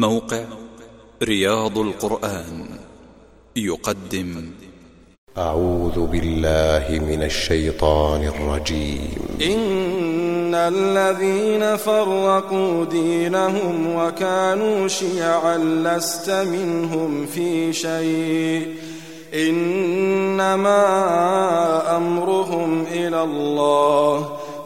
موقع رياض القرآن يقدم. أعوذ بالله من الشيطان الرجيم. إن الذين فرقوا دينهم وكانوا شيعا لست منهم في شيء. إنما أمرهم إلى الله.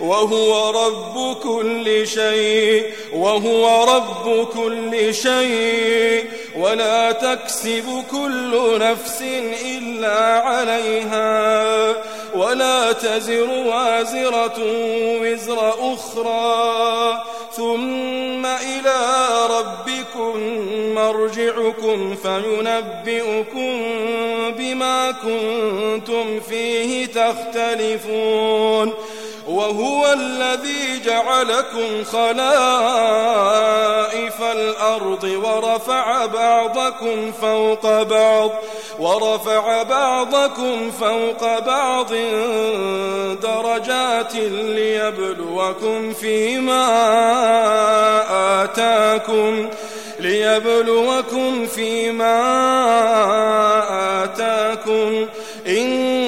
وهو رب كل شيء وهو رب كل شيء. ولا تكسب كل نفس إلا عليها. ولا تزر وازرة وزر أخرى. ثم إلى ربكم مرجعكم فينبئكم بما كنتم فيه تختلفون. وهو الذي جعلكم خلائف الأرض ورفع بعضكم فوق بعض ورفع بعضكم فوق بعض درجات ليبلوكم فيما آتاكم ليبلوكم فيما آتاكم. إن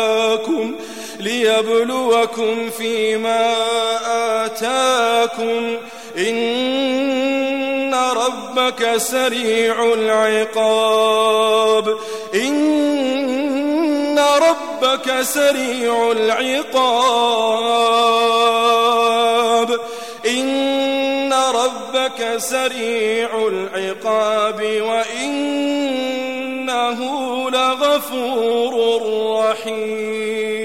ليبلوكم فيما آتاكم. إن ربك سريع العقاب. إن ربك سريع العقاب. إن ربك سريع العقاب. وإنه لغفور رحيم.